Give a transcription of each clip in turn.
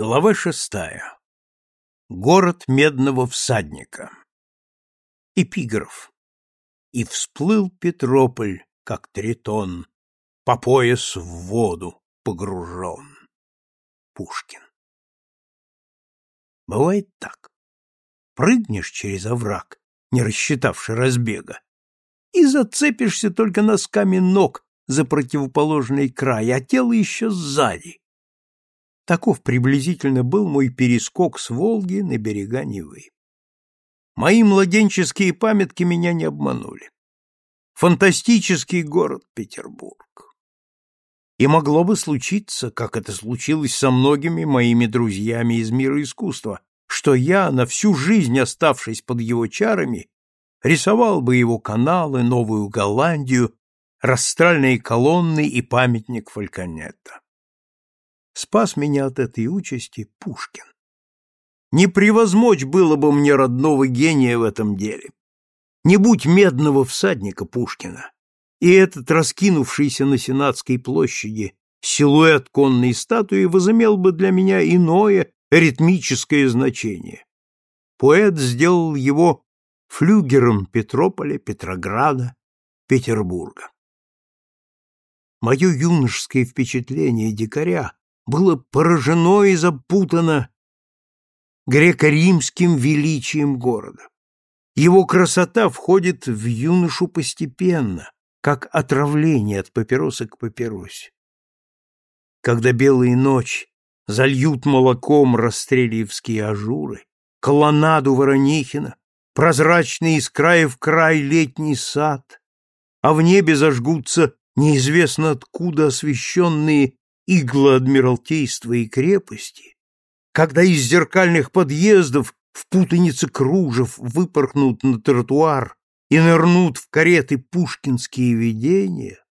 Глава шестая. Город медного всадника. Эпиграф. И всплыл Петрополь, как тритон, по пояс в воду погружен. Пушкин. Бывает так. Прыгнешь через овраг, не рассчитавши разбега, и зацепишься только носками ног за противоположный край, а тело еще сзади Таков приблизительно был мой перескок с Волги на берега Невы. Мои младенческие памятки меня не обманули. Фантастический город Петербург. И могло бы случиться, как это случилось со многими моими друзьями из мира искусства, что я, на всю жизнь оставшись под его чарами, рисовал бы его каналы, Новую Голландию, растральные колонны и памятник Фальконета. Спас меня от этой участи Пушкин. Не превозмочь было бы мне родного гения в этом деле. Не будь медного всадника Пушкина, и этот раскинувшийся на Сенатской площади силуэт конной статуи возымел бы для меня иное ритмическое значение. Поэт сделал его флюгером Петрополя, Петрограда, Петербурга. Мое юношеское впечатление дикаря было поражено и запутано греко-римским величием города. Его красота входит в юношу постепенно, как отравление от папиросы к папиросе. Когда белые ночи зальют молоком расстрелиевские ажуры, колоннаду Воронихина, прозрачный из края в край летний сад, а в небе зажгутся неизвестно откуда освещенные игла Адмиралтейства и крепости, когда из зеркальных подъездов в путанице кружев выпорхнут на тротуар и нырнут в кареты пушкинские видения,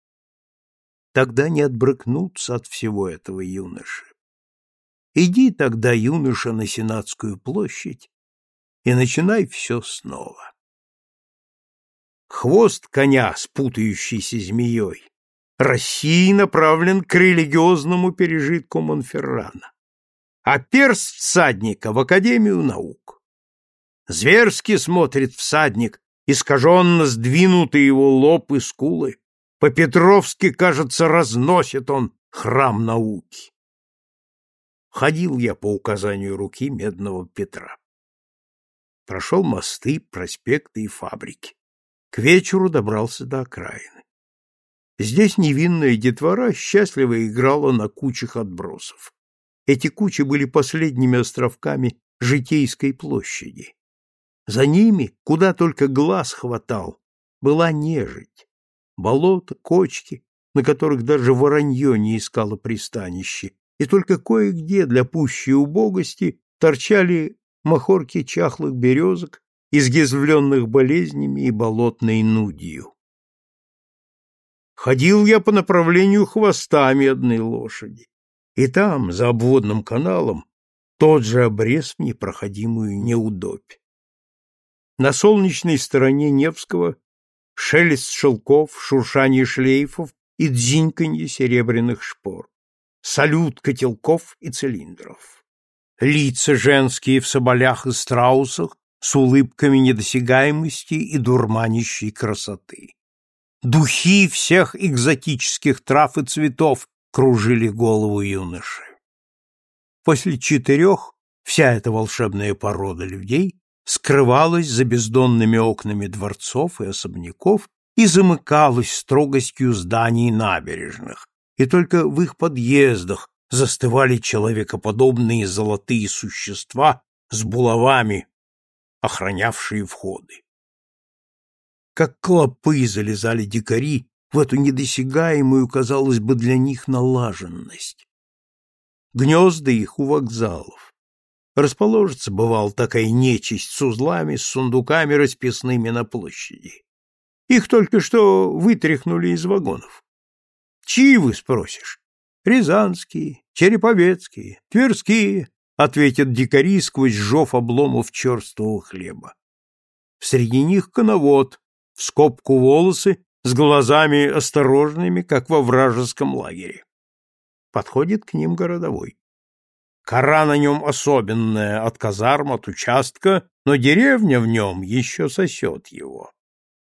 тогда не отбрыкнуться от всего этого юноши. Иди тогда, юноша, на Сенатскую площадь и начинай все снова. Хвост коня, спутающийся змеей, России направлен к религиозному пережитку Монферрана, а перст всадника в Академию наук. Зверски смотрит всадник, искаженно сдвинутый его лоб и скулы. По-петровски, кажется, разносит он храм науки. Ходил я по указанию руки медного Петра. Прошел мосты, проспекты и фабрики. К вечеру добрался до окраины. Здесь невинная детвора счастливо играла на кучах отбросов. Эти кучи были последними островками Житейской площади. За ними, куда только глаз хватал, была нежить. Болота, кочки, на которых даже воронье не искало пристанище, и только кое-где для пущей убогости торчали махорки чахлых березок, изъязвленных болезнями и болотной нудью. Ходил я по направлению хвоста медной лошади, и там, за обводным каналом, тот же обрез непроходимую неудобь. На солнечной стороне Невского шелест шелков, шуршание шлейфов и дзиньканье серебряных шпор, салют котелков и цилиндров. Лица женские в соболях и страусах с улыбками недосягаемости и дурманящей красоты. Духи всех экзотических трав и цветов кружили голову юноши. После четырех вся эта волшебная порода людей скрывалась за бездонными окнами дворцов и особняков и замыкалась строгостью зданий набережных, и только в их подъездах застывали человекоподобные золотые существа с булавами, охранявшие входы как клопы залезали дикари в эту недосягаемую, казалось бы, для них налаженность. Гнезда их у вокзалов. Расположится, бывал, такая нечисть с узлами, с сундуками расписными на площади. Их только что вытряхнули из вагонов. Чьи вы спросишь? Рязанские, череповецкие, тверские, ответят дикари сквозь жов обломов черствого хлеба. Среди них коновод, в скобку волосы, с глазами осторожными, как во вражеском лагере. Подходит к ним городовой. Кора на нем особенная, от казарм, от участка, но деревня в нем еще сосет его.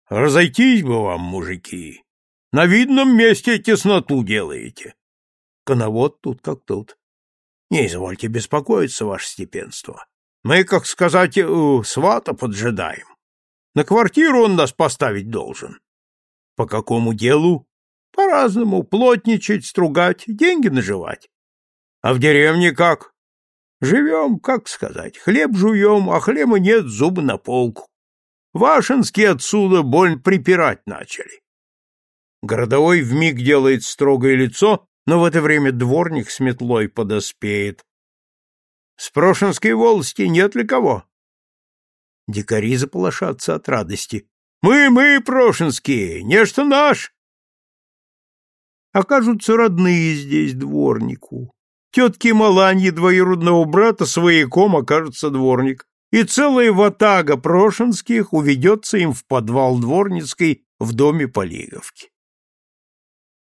Разойтись бы вам, мужики. На видном месте тесноту делаете. Коновод тут как тут. Не извольте беспокоиться, ваше степенство. Мы, как сказать, у свата поджидаем. На квартиру он нас поставить должен. По какому делу? По-разному. Плотничать, стругать, деньги наживать. А в деревне как? Живем, как сказать, хлеб жуем, а хлеба нет, зубы на полку. Вашинские отсюда боль припирать начали. Городовой вмиг делает строгое лицо, но в это время дворник с метлой подоспеет. С Прошинской волости нет ли кого? Дикари заполошатся от радости. Мы, мы, Прошинские, нечто наш. Окажутся родные здесь дворнику. Тетки Маланьи двоюродного брата свояком окажется дворник, и целая ватага прошинских уведется им в подвал дворницкой в доме Полиговки.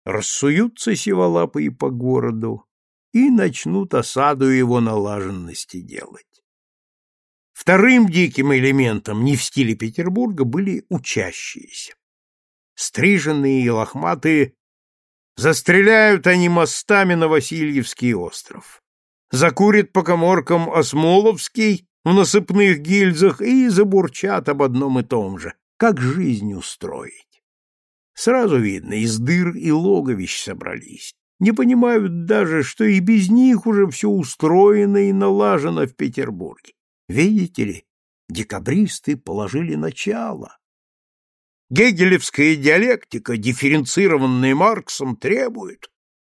Рассуются сиволапы и по городу и начнут осаду его налаженности делать. Вторым диким элементом не в стиле Петербурга были учащиеся. Стриженные и лохматые Застреляют они мостами на Васильевский остров. Закурят по коморкам Осмоловский в насыпных гильзах и забурчат об одном и том же. Как жизнь устроить? Сразу видно, из дыр и логовищ собрались. Не понимают даже, что и без них уже все устроено и налажено в Петербурге. Видите ли, декабристы положили начало. Гегелевская диалектика, дифференцированная Марксом, требует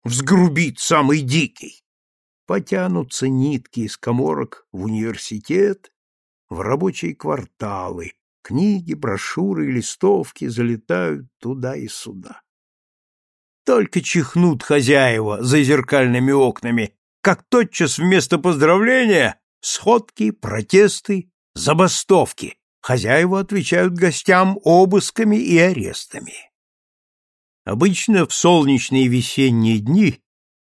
взгрубить самый дикий. Потянутся нитки из коморок в университет, в рабочие кварталы, книги, брошюры, листовки залетают туда и сюда. Только чихнут хозяева за зеркальными окнами, как тотчас вместо поздравления сходки, протесты, забастовки, хозяева отвечают гостям обысками и арестами. Обычно в солнечные весенние дни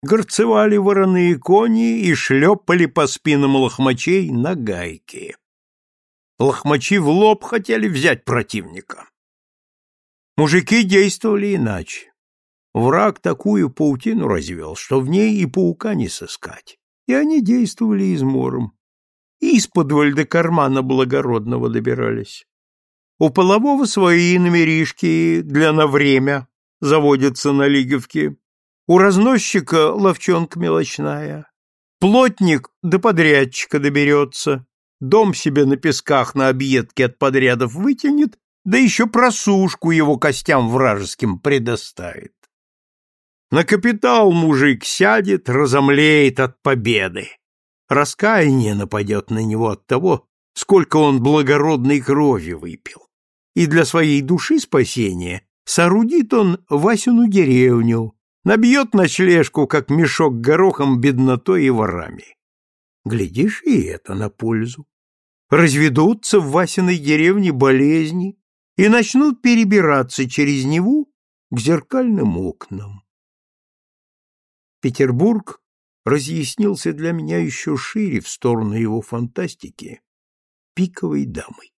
горцевали вороные кони и шлепали по спинам лохмачей на гайки. Лохмачи в лоб хотели взять противника. Мужики действовали иначе. Враг такую паутину развел, что в ней и паука не сыскать, и они действовали измором исподволь до кармана благородного добирались. У полового свои номеришки для на время заводятся на лиговке, у разносчика ловчонка мелочная, плотник до подрядчика доберется, дом себе на песках на объедке от подрядов вытянет, да еще просушку его костям вражеским предоставит. На капитал мужик сядет, разомлеет от победы раскаяние нападет на него от того, сколько он благородной крови выпил. И для своей души спасения соорудит он Васину деревню, набьет ночлежку, как мешок горохом, беднотой и ворами. Глядишь, и это на пользу. Разведутся в Васиной деревне болезни и начнут перебираться через Неву к зеркальным окнам. Петербург разъяснился для меня еще шире в сторону его фантастики «Пиковой дамой».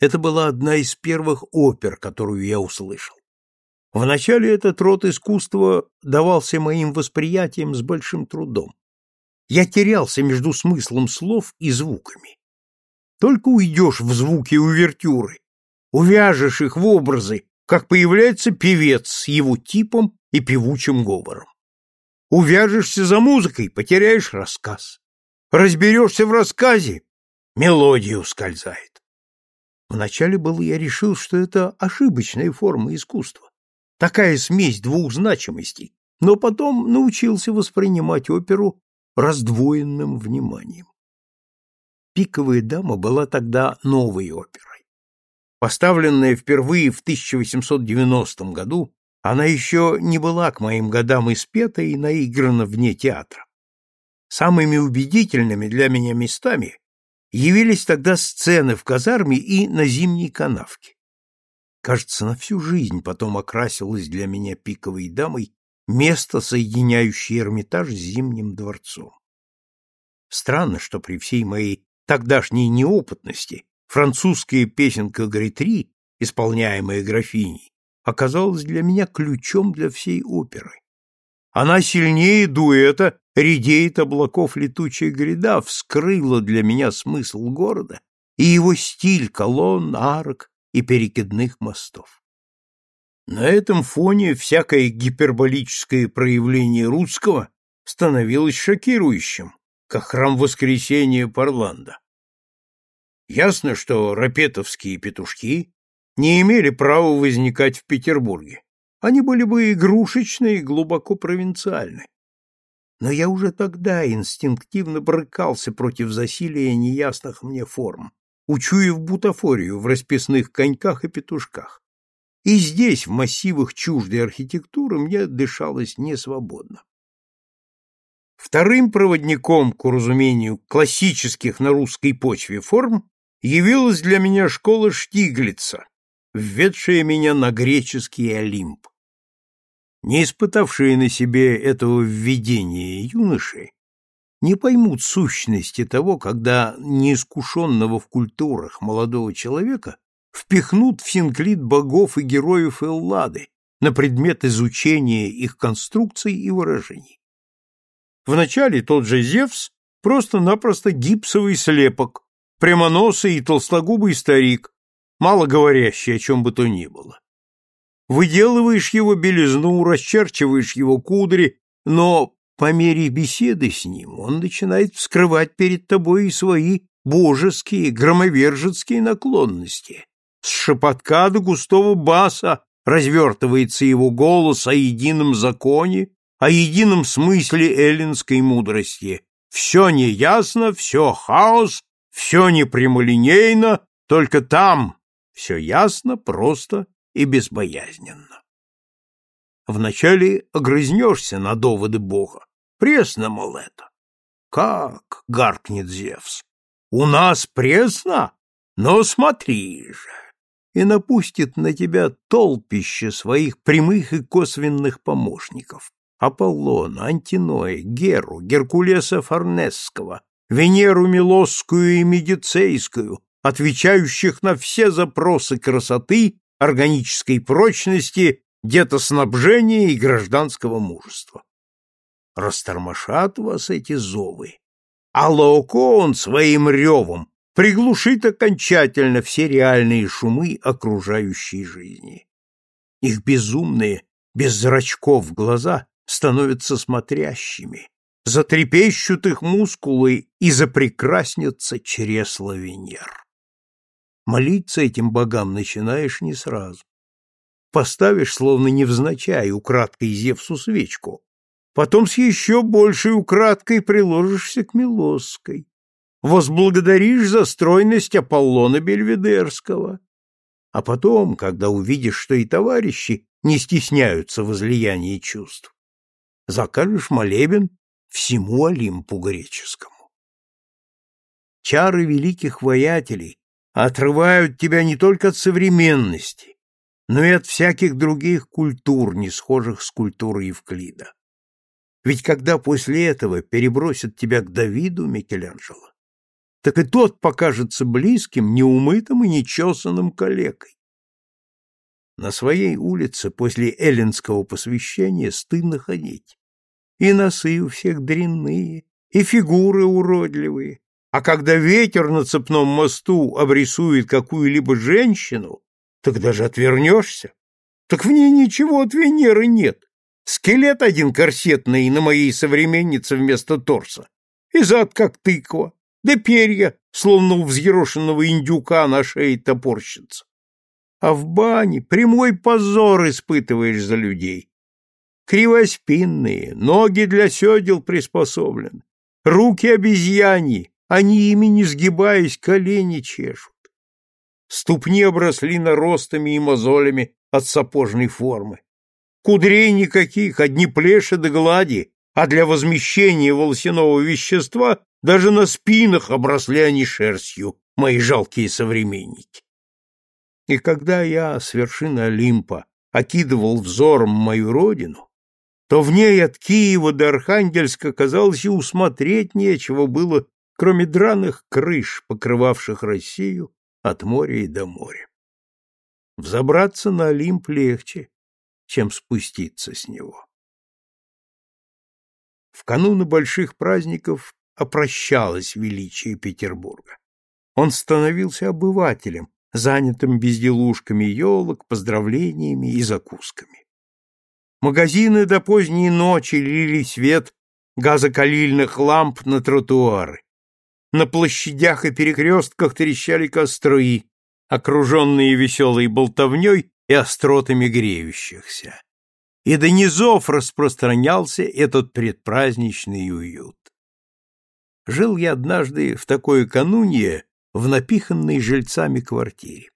Это была одна из первых опер, которую я услышал. Вначале этот род искусства давался моим восприятием с большим трудом. Я терялся между смыслом слов и звуками. Только уйдешь в звуки увертюры, увяжешь их в образы, как появляется певец с его типом и певучим говором. Увяжешься за музыкой, потеряешь рассказ. Разберешься в рассказе, мелодия ускользает. Вначале был я решил, что это ошибочная форма искусства, такая смесь двух значимостей, но потом научился воспринимать оперу раздвоенным вниманием. «Пиковая дама» была тогда новой оперой. Поставленная впервые в 1890 году, она еще не была к моим годам испета и наиграна вне театра. Самыми убедительными для меня местами явились тогда сцены в казарме и на зимней канавке. Кажется, на всю жизнь потом окрасилось для меня пиковой дамой место, соединяющее Эрмитаж с Зимним дворцом. Странно, что при всей моей тогдашней неопытности французская песенка Гретри, исполняемая графиней, оказалась для меня ключом для всей оперы. Она сильнее дуэта «Редеет облаков летучая гряда» вскрыла для меня смысл города и его стиль колонн, арок и перекидных мостов. На этом фоне всякое гиперболическое проявление русского становилось шокирующим, как храм Воскресения Парланда. Ясно, что рапетовские петушки не имели права возникать в Петербурге. Они были бы игрушечные и глубоко провинциальны. Но я уже тогда инстинктивно брыкался против засилия неясных мне форм, учуяв бутафорию в расписных коньках и петушках. И здесь, в массивах чуждой архитектуры, мне дышалось несвободно. Вторым проводником к уразумению классических на русской почве форм явилась для меня школа Штиглица, введшая меня на греческий Олимп. Не испытавшие на себе этого введения юноши не поймут сущности того, когда неискушенного в культурах молодого человека впихнут в синклит богов и героев Эллады на предмет изучения их конструкций и выражений. Вначале тот же Зевс просто-напросто гипсовый слепок, прямоносый и толстогубый старик, мало говорящий о чем бы то ни было. Выделываешь его белизну, расчерчиваешь его кудри, но по мере беседы с ним он начинает вскрывать перед тобой и свои божеские, громовержецкие наклонности. С шепотка до густого баса развертывается его голос о едином законе, о едином смысле эллинской мудрости. Все неясно, все хаос, все непрямолинейно, только там все ясно, просто и безбоязненно. Вначале огрызнешься на доводы Бога. Пресно, мол, это. Как, гаркнет Зевс, у нас пресно? Но смотри же. И напустит на тебя толпище своих прямых и косвенных помощников. Аполлона, Антиноя, Геру, Геркулеса Форнесского, Венеру Милосскую и Медицейскую, отвечающих на все запросы красоты, органической прочности, детоснабжения и гражданского мужества. Растормошат вас эти зовы, а Лаокоон своим ревом приглушит окончательно все реальные шумы окружающей жизни. Их безумные, без зрачков глаза становятся смотрящими, затрепещут их мускулы и запрекраснятся чресла Венер. Молиться этим богам начинаешь не сразу. Поставишь, словно невзначай, украдкой Зевсу свечку, потом с еще большей украдкой приложишься к Милосской, возблагодаришь за стройность Аполлона Бельведерского, а потом, когда увидишь, что и товарищи не стесняются возлияния чувств, закажешь молебен всему Олимпу греческому. Чары великих воятелей отрывают тебя не только от современности, но и от всяких других культур, не схожих с культурой Евклида. Ведь когда после этого перебросят тебя к Давиду Микеланджело, так и тот покажется близким, неумытым и нечесанным калекой. На своей улице после эллинского посвящения стыдно ходить. И носы у всех дрянные, и фигуры уродливые. А когда ветер на цепном мосту обрисует какую-либо женщину, так даже отвернешься. Так в ней ничего от Венеры нет. Скелет один корсетный на моей современнице вместо торса. И зад как тыква, да перья, словно у взъерошенного индюка на шее топорщица. А в бане прямой позор испытываешь за людей. Кривоспинные, ноги для седел приспособлены, руки обезьяньи, они ими не сгибаясь колени чешут. Ступни обросли наростами и мозолями от сапожной формы. Кудрей никаких, одни плеши да глади, а для возмещения волосяного вещества даже на спинах обросли они шерстью, мои жалкие современники. И когда я с вершины Олимпа окидывал взором мою родину, то в ней от Киева до Архангельска, казалось, и усмотреть нечего было, кроме драных крыш, покрывавших Россию от моря и до моря. Взобраться на Олимп легче, чем спуститься с него. В кануны больших праздников опрощалось величие Петербурга. Он становился обывателем, занятым безделушками елок, поздравлениями и закусками. Магазины до поздней ночи лили свет газокалильных ламп на тротуары. На площадях и перекрестках трещали костры, окруженные веселой болтовней и остротами греющихся. И до низов распространялся этот предпраздничный уют. Жил я однажды в такое канунье в напиханной жильцами квартире.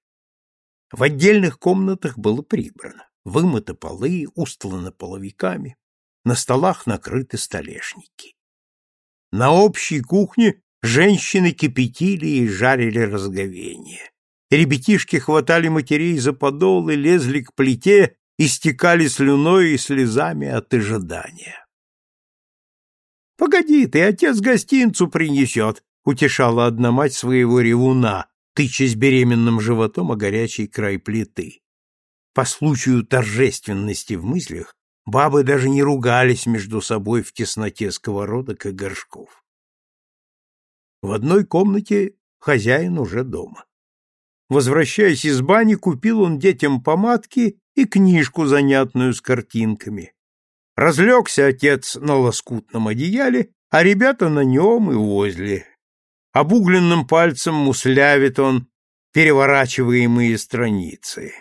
В отдельных комнатах было прибрано, вымыты полы, устланы половиками, на столах накрыты столешники. На общей кухне женщины кипятили и жарили разговение. Ребятишки хватали матерей за подолы, лезли к плите, истекали слюной и слезами от ожидания. — Погоди, ты отец гостинцу принесет, — утешала одна мать своего ревуна, тычась беременным животом о горячий край плиты. По случаю торжественности в мыслях бабы даже не ругались между собой в тесноте сковородок и горшков. В одной комнате хозяин уже дома. Возвращаясь из бани, купил он детям помадки и книжку занятную с картинками. Разлегся отец на лоскутном одеяле, а ребята на нем и возле. Обугленным пальцем муслявит он переворачиваемые страницы.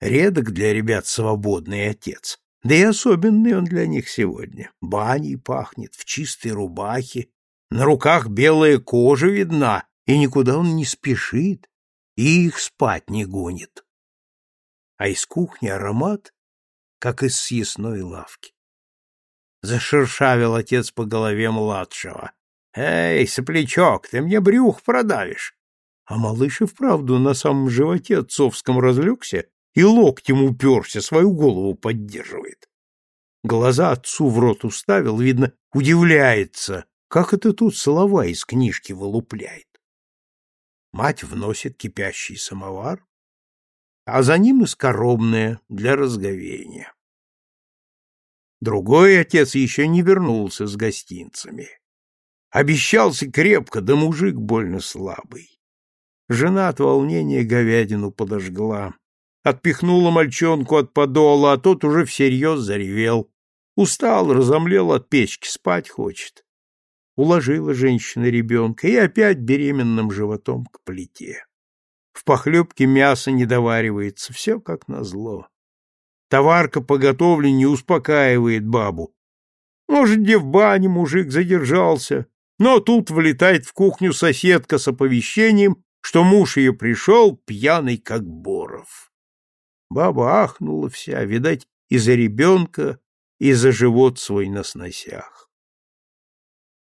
Редок для ребят свободный отец, да и особенный он для них сегодня. Баней пахнет, в чистой рубахе, на руках белая кожа видна, и никуда он не спешит, и их спать не гонит. А из кухни аромат, как из съестной лавки. Зашершавил отец по голове младшего. «Эй, соплячок, ты мне брюх продавишь!» А малыш и вправду на самом животе отцовском разлегся и локтем уперся, свою голову поддерживает. Глаза отцу в рот уставил, видно, удивляется, как это тут слова из книжки вылупляет. Мать вносит кипящий самовар, а за ним и скоробное для разговения. Другой отец еще не вернулся с гостинцами. Обещался крепко, да мужик больно слабый. Жена от волнения говядину подожгла. Отпихнула мальчонку от подола, а тот уже всерьез заревел. Устал, разомлел от печки, спать хочет уложила женщина ребенка и опять беременным животом к плите. В похлебке мясо не доваривается, все как назло. Товарка по готовле не успокаивает бабу. Может, где в бане мужик задержался, но тут влетает в кухню соседка с оповещением, что муж ее пришел пьяный, как боров. Баба ахнула вся, видать, из-за ребенка, и за живот свой на сносях.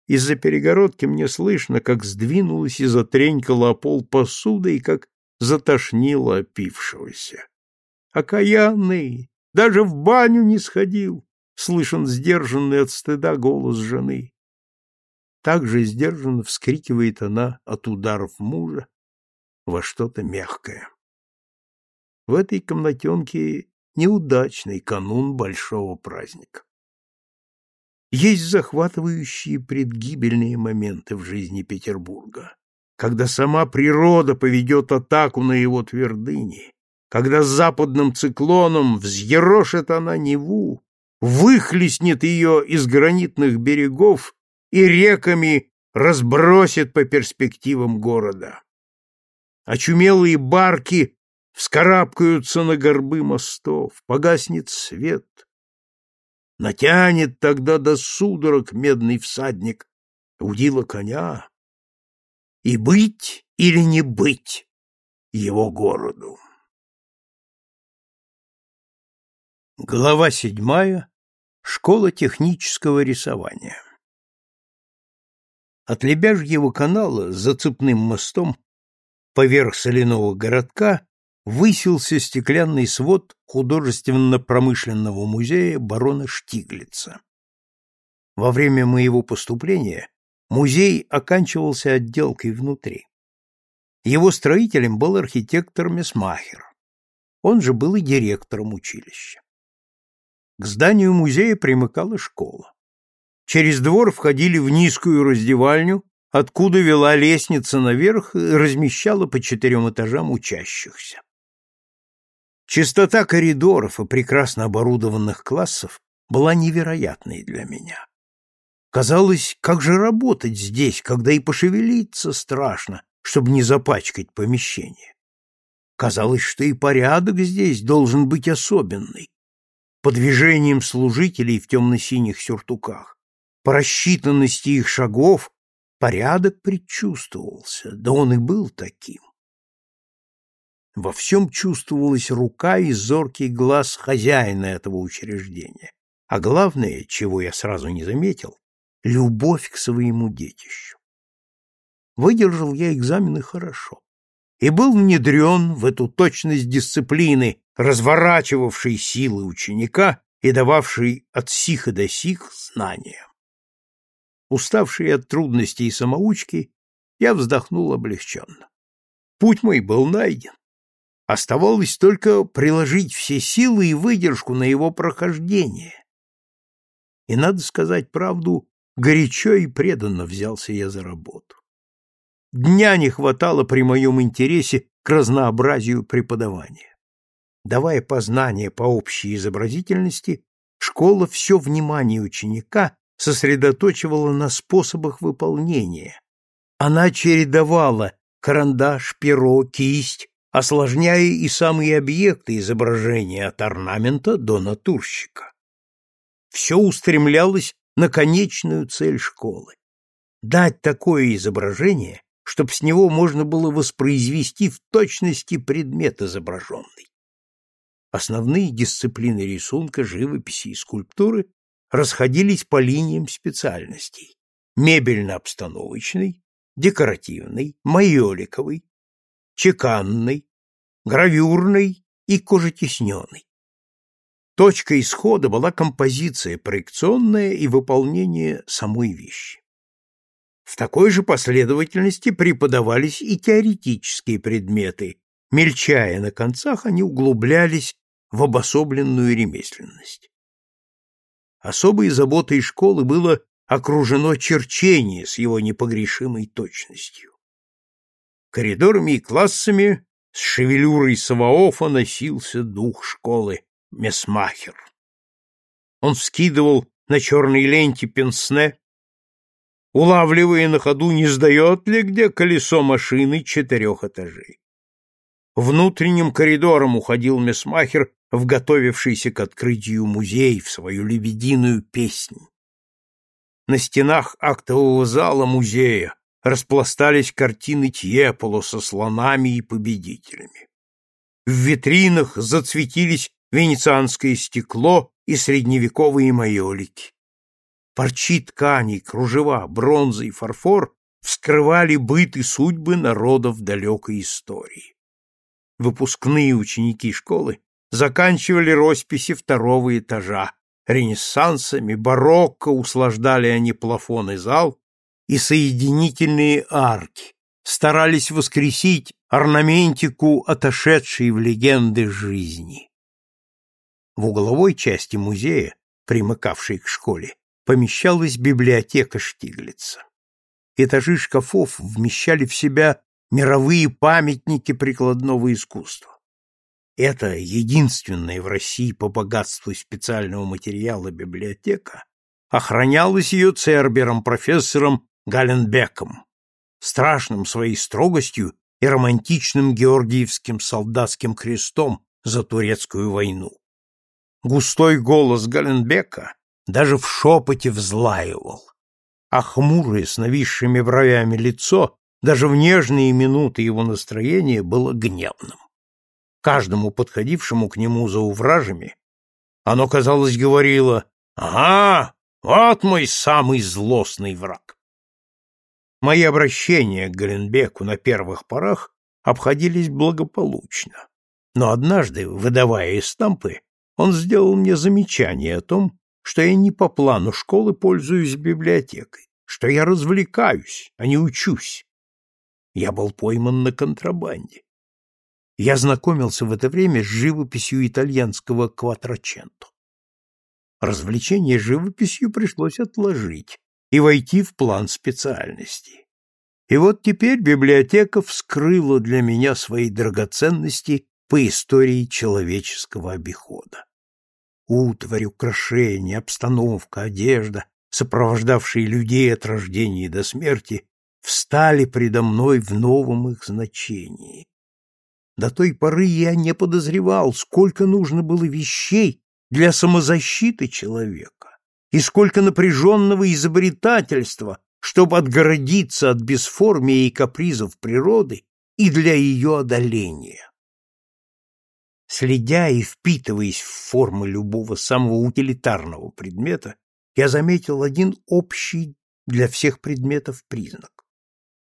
Из-за перегородки мне слышно, как сдвинулась и затренькала о пол посуда и как затошнило опившегося. «Окаянный! Даже в баню не сходил!» — слышен сдержанный от стыда голос жены. Так же сдержанно вскрикивает она от ударов мужа во что-то мягкое. В этой комнатенке неудачный канун большого праздника. Есть захватывающие предгибельные моменты в жизни Петербурга, когда сама природа поведет атаку на его твердыни, когда западным циклоном взъерошит она Неву, выхлестнет ее из гранитных берегов и реками разбросит по перспективам города. Очумелые барки вскарабкаются на горбы мостов, погаснет свет, Натянет тогда до судорог медный всадник удила коня. И быть или не быть его городу. Глава седьмая. Школа технического рисования. От Лебяжьего канала за цепным мостом поверх соляного городка высился стеклянный свод художественно-промышленного музея барона Штиглица. Во время моего поступления музей оканчивался отделкой внутри. Его строителем был архитектор Месмахер. Он же был и директором училища. К зданию музея примыкала школа. Через двор входили в низкую раздевальню, откуда вела лестница наверх и размещала по четырем этажам учащихся. Чистота коридоров и прекрасно оборудованных классов была невероятной для меня. Казалось, как же работать здесь, когда и пошевелиться страшно, чтобы не запачкать помещение. Казалось, что и порядок здесь должен быть особенный. По движениям служителей в темно-синих сюртуках, по рассчитанности их шагов, порядок предчувствовался, да он и был таким. Во всем чувствовалась рука и зоркий глаз хозяина этого учреждения. А главное, чего я сразу не заметил, любовь к своему детищу. Выдержал я экзамены хорошо и был внедрен в эту точность дисциплины, разворачивавшей силы ученика и дававшей от сих и до сих знания. Уставший от трудностей и самоучки, я вздохнул облегченно. Путь мой был найден. Оставалось только приложить все силы и выдержку на его прохождение. И, надо сказать правду, горячо и преданно взялся я за работу. Дня не хватало при моем интересе к разнообразию преподавания. Давая познания по общей изобразительности, школа все внимание ученика сосредоточивала на способах выполнения. Она чередовала карандаш, перо, кисть, осложняя и самые объекты изображения от орнамента до натурщика. Все устремлялось на конечную цель школы — дать такое изображение, чтобы с него можно было воспроизвести в точности предмет изображенный. Основные дисциплины рисунка, живописи и скульптуры расходились по линиям специальностей – мебельно-обстановочной, декоративной, майоликовой, чеканной, гравюрной и кожетесненной. Точкой исхода была композиция проекционная и выполнение самой вещи. В такой же последовательности преподавались и теоретические предметы, мельчая на концах, они углублялись в обособленную ремесленность. Особой заботой школы было окружено черчение с его непогрешимой точностью. Коридорами и классами с шевелюрой Саваофа носился дух школы Месмахер. Он вскидывал на черной ленте пенсне, улавливая на ходу, не сдает ли где колесо машины четырех этажей. Внутренним коридором уходил Месмахер в готовившийся к открытию музей в свою лебединую песнь. На стенах актового зала музея распластались картины Тьеполо со слонами и победителями. В витринах зацветились венецианское стекло и средневековые майолики. Парчи тканей, кружева, бронза и фарфор вскрывали быт и судьбы народов далекой истории. Выпускные ученики школы заканчивали росписи второго этажа. Ренессансами, барокко услаждали они плафон и зал, и соединительные арки, старались воскресить орнаментику, отошедшей в легенды жизни. В угловой части музея, примыкавшей к школе, помещалась библиотека Штиглица. Этажи шкафов вмещали в себя мировые памятники прикладного искусства. Это единственная в России по богатству специального материала библиотека охранялась ее цербером, профессором Галенбеком, страшным своей строгостью и романтичным георгиевским солдатским крестом за турецкую войну. Густой голос Галенбека даже в шепоте взлаивал, а хмурое с нависшими бровями лицо даже в нежные минуты его настроения было гневным. Каждому подходившему к нему за увражами оно, казалось, говорило «Ага, вот мой самый злостный враг». Мои обращения к Галенбеку на первых порах обходились благополучно. Но однажды, выдавая эстампы, он сделал мне замечание о том, что я не по плану школы пользуюсь библиотекой, что я развлекаюсь, а не учусь. Я был пойман на контрабанде. Я знакомился в это время с живописью итальянского Кватроченто. Развлечение живописью пришлось отложить и войти в план специальности. И вот теперь библиотека вскрыла для меня свои драгоценности по истории человеческого обихода. Утварь, украшения, обстановка, одежда, сопровождавшие людей от рождения до смерти, встали предо мной в новом их значении. До той поры я не подозревал, сколько нужно было вещей для самозащиты человека и сколько напряженного изобретательства, чтобы отгородиться от бесформия и капризов природы и для ее одоления. Следя и впитываясь в формы любого самого утилитарного предмета, я заметил один общий для всех предметов признак.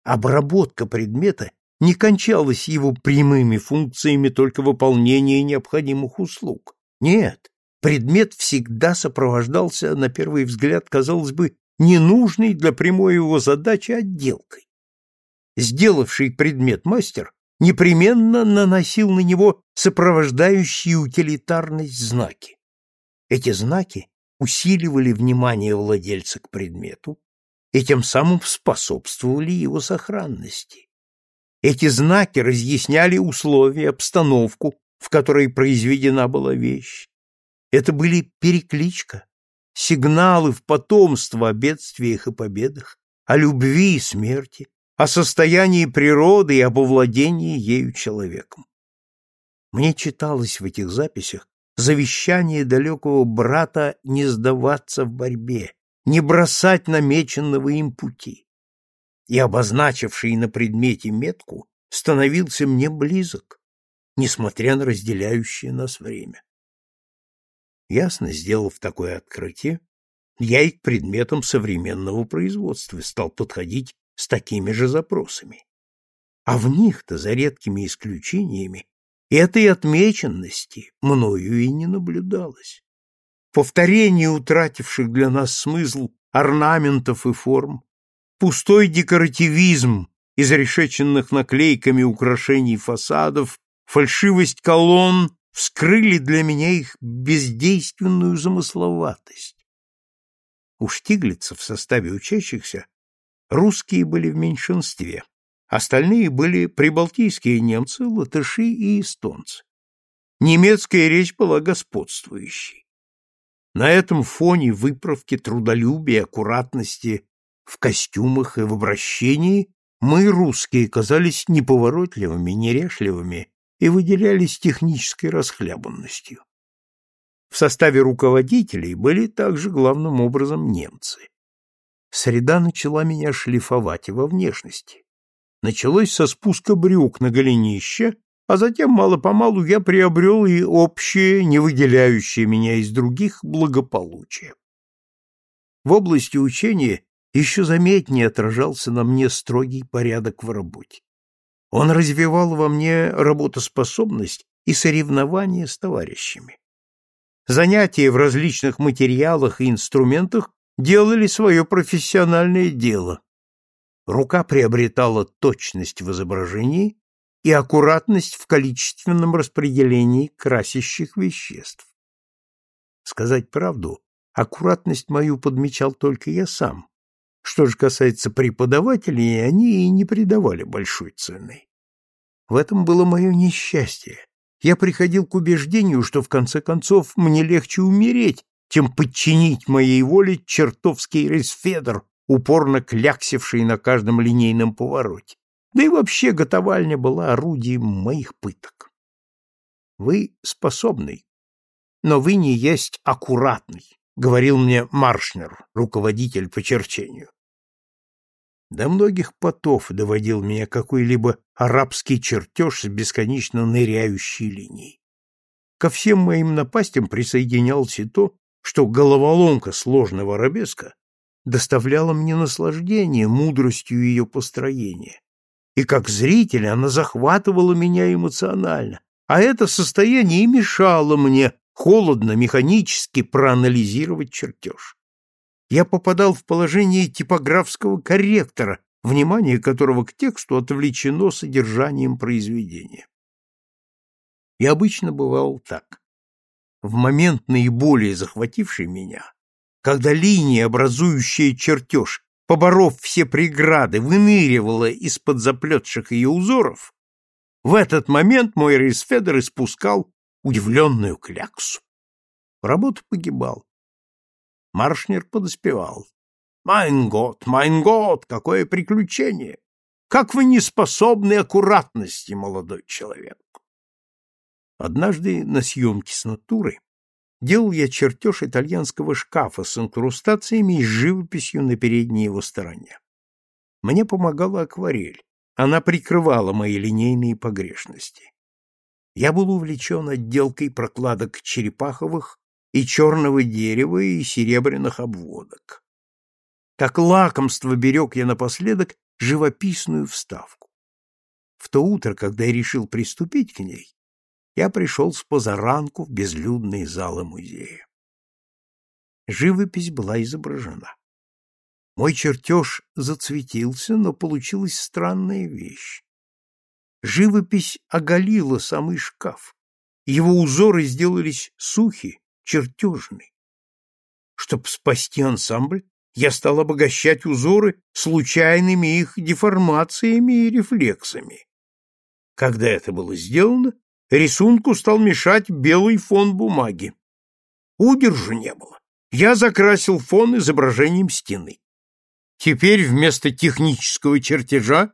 Обработка предмета не кончалась его прямыми функциями только выполнения необходимых услуг. Нет, предмет всегда сопровождался, на первый взгляд, казалось бы, ненужной для прямой его задачи отделкой. Сделавший предмет мастер непременно наносил на него сопровождающие утилитарность знаки. Эти знаки усиливали внимание владельца к предмету и тем самым способствовали его сохранности. Эти знаки разъясняли условия, обстановку, в которой произведена была вещь. Это были перекличка, сигналы в потомство о бедствиях и победах, о любви и смерти, о состоянии природы и об овладении ею человеком. Мне читалось в этих записях завещание далекого брата не сдаваться в борьбе, не бросать намеченного им пути. И обозначивший на предмете метку становился мне близок, несмотря на разделяющее нас время. Ясно, сделав такое открытие, я и к предметам современного производства стал подходить с такими же запросами. А в них-то, за редкими исключениями, этой отмеченности мною и не наблюдалось. Повторение утративших для нас смысл орнаментов и форм, пустой декоративизм изрешеченных наклейками украшений фасадов, фальшивость колонн вскрыли для меня их бездейственную замысловатость. У Штиглица в составе учащихся Русские были в меньшинстве, остальные были прибалтийские немцы, латыши и эстонцы. Немецкая речь была господствующей. На этом фоне выправки, трудолюбия, аккуратности в костюмах и в обращении мы, русские, казались неповоротливыми, нерешливыми и выделялись технической расхлябанностью. В составе руководителей были также главным образом немцы. Среда начала меня шлифовать и во внешности. Началось со спуска брюк на голенище, а затем мало-помалу я приобрел и общее, не выделяющее меня из других, благополучие. В области учения еще заметнее отражался на мне строгий порядок в работе. Он развивал во мне работоспособность и соревнования с товарищами. Занятия в различных материалах и инструментах делали свое профессиональное дело. Рука приобретала точность в изображении и аккуратность в количественном распределении красящих веществ. Сказать правду, аккуратность мою подмечал только я сам. Что же касается преподавателей, они и не придавали большой цены. В этом было мое несчастье. Я приходил к убеждению, что в конце концов мне легче умереть, чем подчинить моей воле чертовский рейсфедер, упорно кляксивший на каждом линейном повороте. Да и вообще готовальня была орудием моих пыток. Вы способный, но вы не есть аккуратный, говорил мне Маршнер, руководитель по черчению. До многих потов доводил меня какой-либо арабский чертеж с бесконечно ныряющей линией. Ко всем моим напастям присоединялось и то, что головоломка сложного арабеска доставляла мне наслаждение мудростью ее построения, и как зритель она захватывала меня эмоционально, а это состояние и мешало мне холодно, механически проанализировать чертеж. Я попадал в положение типографского корректора, внимание которого к тексту отвлечено содержанием произведения. И обычно бывало так. В момент наиболее захвативший меня, когда линия, образующая чертеж, поборов все преграды, выныривала из-под заплетших ее узоров, в этот момент мой рейсфедер испускал удивленную кляксу. Работа погибала. Маршнер подоспевал. «Mein Gott, mein Gott, какое приключение! Как вы не способны аккуратности, молодой человек!» Однажды на съемке с натуры делал я чертеж итальянского шкафа с инкрустациями и живописью на передней его стороне. Мне помогала акварель. Она прикрывала мои линейные погрешности. Я был увлечен отделкой прокладок черепаховых и черного дерева и серебряных обводок. Как лакомство берег я напоследок живописную вставку. В то утро, когда я решил приступить к ней, я пришел с позаранку в безлюдные залы музея. Живопись была изображена. Мой чертеж зацветился, но получилась странная вещь. Живопись оголила самый шкаф. Его узоры сделались сухи, чертежны. Чтоб спасти ансамбль, я стал обогащать узоры случайными их деформациями и рефлексами. Когда это было сделано, рисунку стал мешать белый фон бумаги. Удержа не было. Я закрасил фон изображением стены. Теперь вместо технического чертежа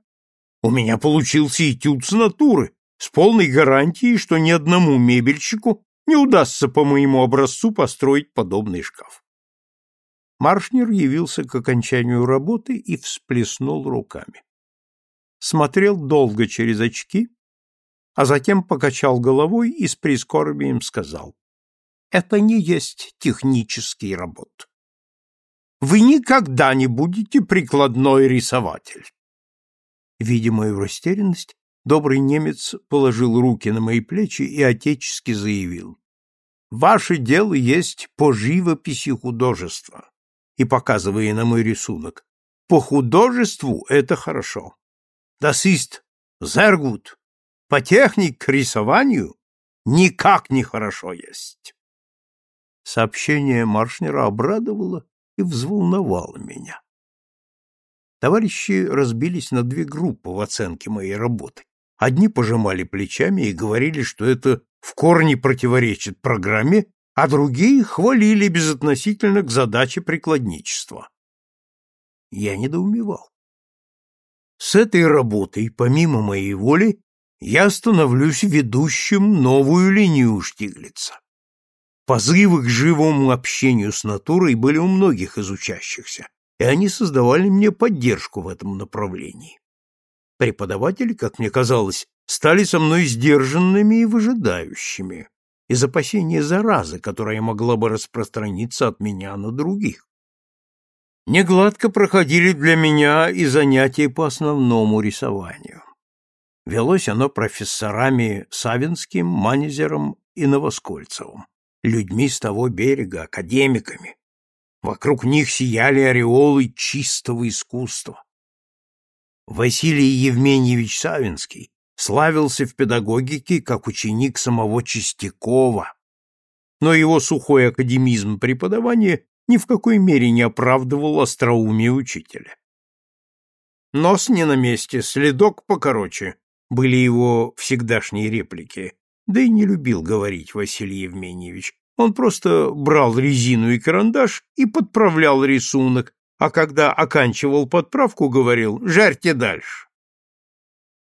у меня получился этюд с натуры, с полной гарантией, что ни одному мебельщику не удастся по моему образцу построить подобный шкаф. Маршнер явился к окончанию работы и всплеснул руками. Смотрел долго через очки, а затем покачал головой и с прискорбием сказал, «Это не есть технический работ вы никогда не будете прикладной рисователь. Видя мою растерянность, добрый немец положил руки на мои плечи и отечески заявил. «Ваше дело есть по живописи художества». И, показывая на мой рисунок, «По художеству это хорошо. Das ist sehr. По технике к рисованию никак не хорошо есть». Сообщение Маршнера обрадовало и взволновало меня. Товарищи разбились на две группы в оценке моей работы. Одни пожимали плечами и говорили, что это в корне противоречит программе, а другие хвалили безотносительно к задаче прикладничества. Я недоумевал. С этой работой, помимо моей воли, я становлюсь ведущим новую линию Штиглица. Позывы к живому общению с натурой были у многих из учащихся, и они создавали мне поддержку в этом направлении. Преподаватели, как мне казалось, стали со мной сдержанными и выжидающими, из опасения заразы, которая могла бы распространиться от меня на других. Негладко проходили для меня и занятия по основному рисованию. Велось оно профессорами Савинским, Манезером и Новоскольцевым людьми с того берега, академиками. Вокруг них сияли ореолы чистого искусства. Василий Евменьевич Савинский славился в педагогике как ученик самого Чистякова, но его сухой академизм преподавания ни в какой мере не оправдывал остроумие учителя. Нос не на месте, следок покороче, были его всегдашние реплики, да и не любил говорить Василий Евменьевич. Он просто брал резину и карандаш и подправлял рисунок, а когда оканчивал подправку, говорил «жарьте дальше».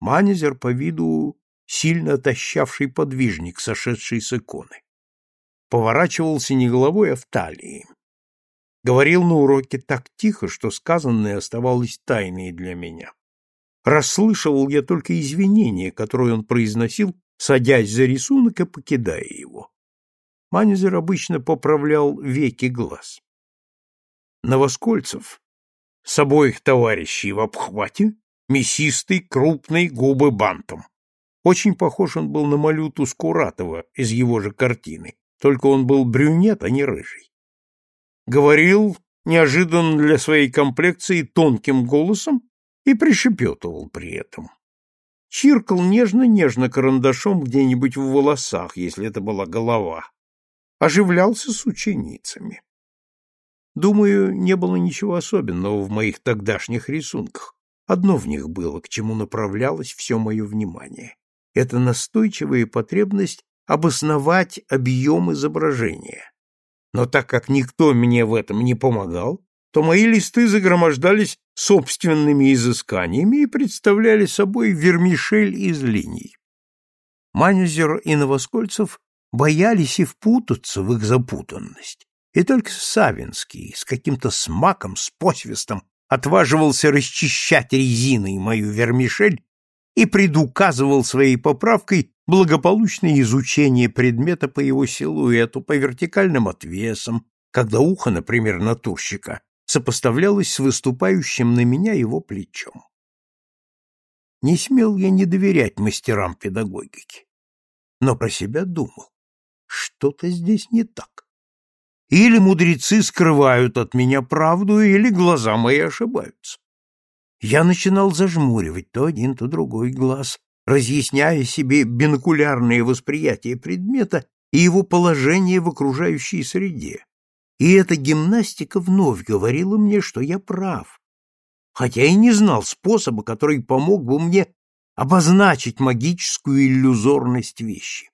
Манезер по виду сильно тащавший подвижник, сошедший с иконы. Поворачивался не головой, а в талии. Говорил на уроке так тихо, что сказанное оставалось тайной для меня. Расслышивал я только извинения, которые он произносил садясь за рисунок и покидая его. Манезер обычно поправлял веки глаз. Новоскольцев с обоих товарищей в обхвате, мясистый, крупный, губы бантом. Очень похож он был на Малюту Скуратова из его же картины, только он был брюнет, а не рыжий. Говорил неожиданно для своей комплекции тонким голосом и пришепетывал при этом. Чиркал нежно-нежно карандашом где-нибудь в волосах, если это была голова. Оживлялся с ученицами. Думаю, не было ничего особенного в моих тогдашних рисунках. Одно в них было, к чему направлялось все мое внимание. Это настойчивая потребность обосновать объем изображения. Но так как никто мне в этом не помогал, то мои листы загромождались собственными изысканиями и представляли собой вермишель из линий. Манюзер и Новоскольцев боялись и впутаться в их запутанность. И только Савинский с каким-то смаком, с посвистом отваживался расчищать резиной мою вермишель и предуказывал своей поправкой благополучное изучение предмета по его силуэту, по вертикальным отвесам, когда ухо, например, натурщика, сопоставлялось с выступающим на меня его плечом. Не смел я не доверять мастерам педагогики, но про себя думал, что-то здесь не так. Или мудрецы скрывают от меня правду, или глаза мои ошибаются. Я начинал зажмуривать то один, то другой глаз, разъясняя себе бинокулярное восприятие предмета и его положение в окружающей среде. И эта гимнастика вновь говорила мне, что я прав, хотя и не знал способа, который помог бы мне обозначить магическую иллюзорность вещи.